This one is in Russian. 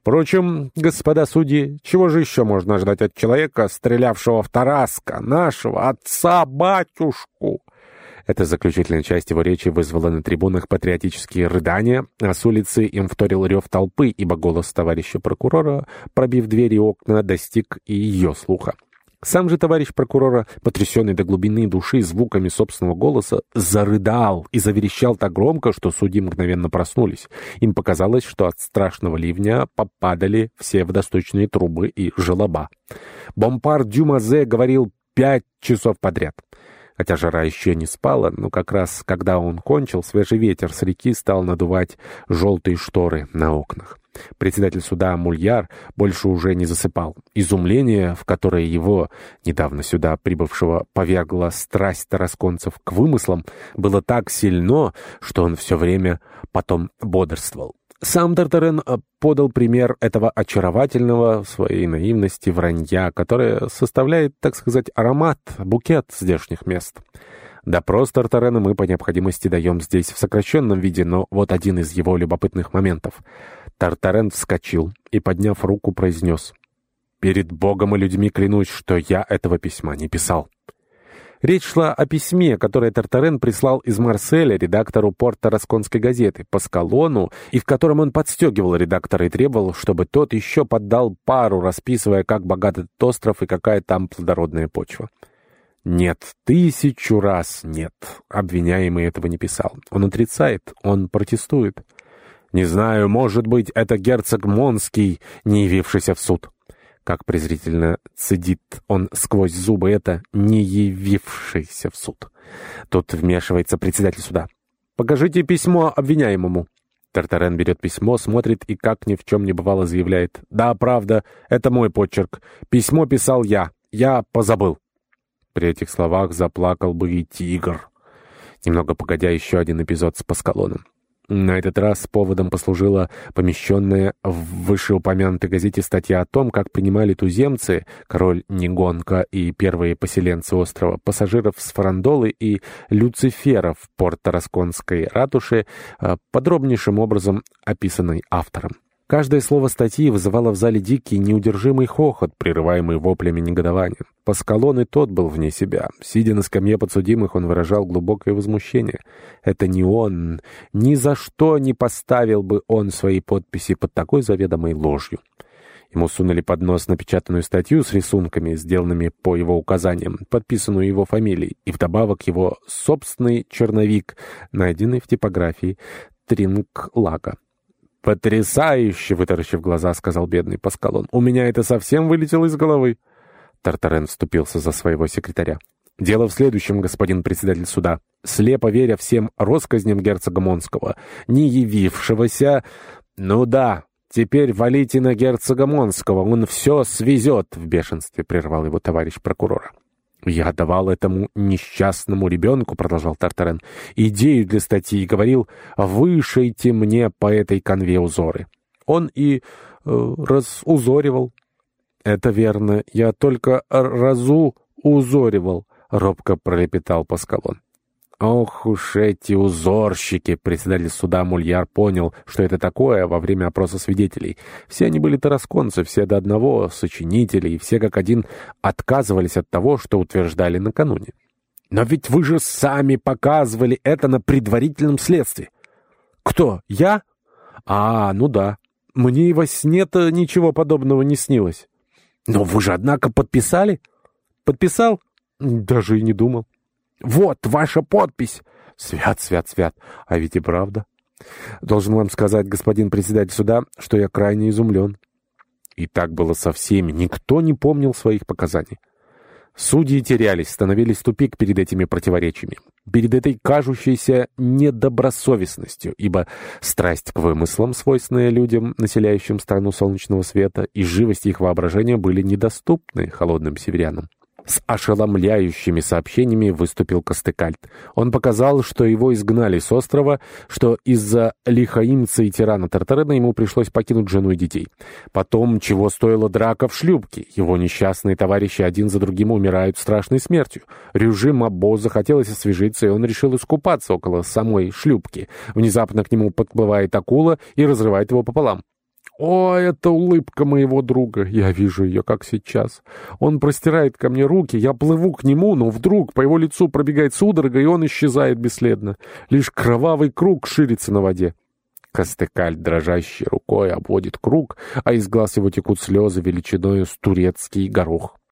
Впрочем, господа судьи, чего же еще можно ждать от человека, стрелявшего в Тараска, нашего отца-батюшку? Эта заключительная часть его речи вызвала на трибунах патриотические рыдания, а с улицы им вторил рев толпы, ибо голос товарища прокурора, пробив двери и окна, достиг и ее слуха. Сам же товарищ прокурора, потрясенный до глубины души звуками собственного голоса, зарыдал и заверещал так громко, что судьи мгновенно проснулись. Им показалось, что от страшного ливня попадали все водосточные трубы и желоба. Бомпар Дюмазе говорил пять часов подряд. Хотя жара еще не спала, но как раз когда он кончил, свежий ветер с реки стал надувать желтые шторы на окнах. Председатель суда Мульяр больше уже не засыпал. Изумление, в которое его, недавно сюда прибывшего, повергла страсть тарасконцев к вымыслам, было так сильно, что он все время потом бодрствовал. Сам Тартарен э, подал пример этого очаровательного в своей наивности вранья, которое составляет, так сказать, аромат, букет здешних мест. Допрос Тартарена мы по необходимости даем здесь в сокращенном виде, но вот один из его любопытных моментов. Тартарен вскочил и, подняв руку, произнес «Перед Богом и людьми клянусь, что я этого письма не писал». Речь шла о письме, которое Тартарен прислал из Марселя редактору порта Расконской газеты Паскалону, и в котором он подстегивал редактора и требовал, чтобы тот еще поддал пару, расписывая, как богат этот остров и какая там плодородная почва. Нет, тысячу раз нет. Обвиняемый этого не писал. Он отрицает, он протестует. Не знаю, может быть, это герцог Монский, не явившийся в суд. Как презрительно цедит он сквозь зубы это, не явившийся в суд. Тут вмешивается председатель суда. «Покажите письмо обвиняемому». Тартарен берет письмо, смотрит и, как ни в чем не бывало, заявляет. «Да, правда, это мой почерк. Письмо писал я. Я позабыл». При этих словах заплакал бы и тигр. Немного погодя, еще один эпизод с Паскалоном. На этот раз поводом послужила помещенная в вышеупомянутой газете статья о том, как принимали туземцы, король Негонка и первые поселенцы острова, пассажиров с Фарандолы и Люцифера в порт Тарасконской ратуши, э, подробнейшим образом описанной автором. Каждое слово статьи вызывало в зале дикий, неудержимый хохот, прерываемый воплями негодования. Паскалон и тот был вне себя. Сидя на скамье подсудимых, он выражал глубокое возмущение. Это не он. Ни за что не поставил бы он свои подписи под такой заведомой ложью. Ему сунули под нос напечатанную статью с рисунками, сделанными по его указаниям, подписанную его фамилией, и вдобавок его собственный черновик, найденный в типографии Тринг-Лага. «Потрясающе!» — вытаращив глаза, сказал бедный Паскалон. «У меня это совсем вылетело из головы!» Тартарен вступился за своего секретаря. «Дело в следующем, господин председатель суда. Слепо веря всем россказням герцога Монского, не явившегося... Ну да, теперь валите на герцога Монского, он все свезет!» — в бешенстве прервал его товарищ прокурора. «Я давал этому несчастному ребенку, — продолжал Тартарен, — идею для статьи и говорил, вышейте мне по этой конве узоры. Он и э, разузоривал. Это верно, я только разу узоривал, — робко пролепетал Паскалон. Ох уж эти узорщики! Председатель суда Мульяр понял, что это такое во время опроса свидетелей. Все они были тарасконцы, все до одного, сочинители, и все как один отказывались от того, что утверждали накануне. «Но ведь вы же сами показывали это на предварительном следствии». «Кто? Я?» «А, ну да. Мне и во сне-то ничего подобного не снилось». «Но вы же, однако, подписали?» «Подписал?» «Даже и не думал». Вот ваша подпись!» «Свят, свят, свят! А ведь и правда!» «Должен вам сказать, господин председатель суда, что я крайне изумлен». И так было со всеми. Никто не помнил своих показаний. Судьи терялись, становились тупик перед этими противоречиями, перед этой кажущейся недобросовестностью, ибо страсть к вымыслам, свойственная людям, населяющим страну солнечного света, и живость их воображения были недоступны холодным северянам. С ошеломляющими сообщениями выступил Костыкальт. Он показал, что его изгнали с острова, что из-за лихаимца и тирана Тартарена ему пришлось покинуть жену и детей. Потом, чего стоила драка в шлюпке. Его несчастные товарищи один за другим умирают страшной смертью. Рюжи Мабо захотелось освежиться, и он решил искупаться около самой шлюпки. Внезапно к нему подплывает акула и разрывает его пополам. О, это улыбка моего друга. Я вижу ее, как сейчас. Он простирает ко мне руки, я плыву к нему, но вдруг по его лицу пробегает судорога, и он исчезает бесследно. Лишь кровавый круг ширится на воде. Костыкаль, дрожащей рукой, обводит круг, а из глаз его текут слезы величиною с турецкий горох.